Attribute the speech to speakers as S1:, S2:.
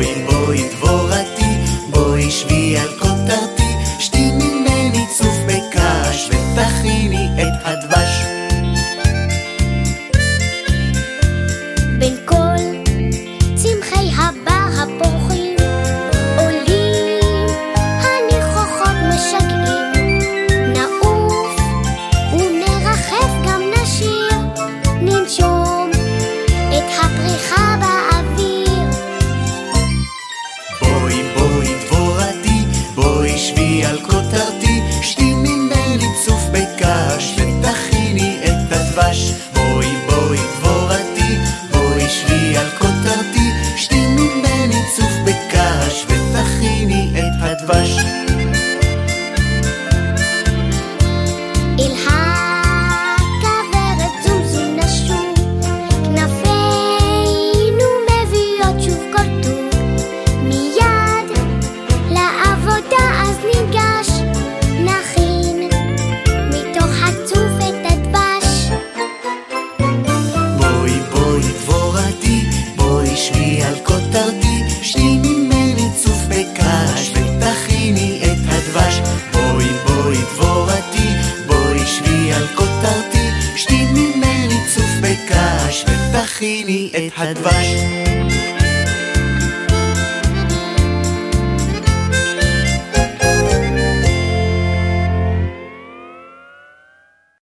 S1: בואי בואי דבורתי, בואי שבי על כותרתי. תכיני את הדבש. בואי בואי דבורתי, בואי שבי על כותרתי, שתי ממני צוף בקש ותכיני את הדבש.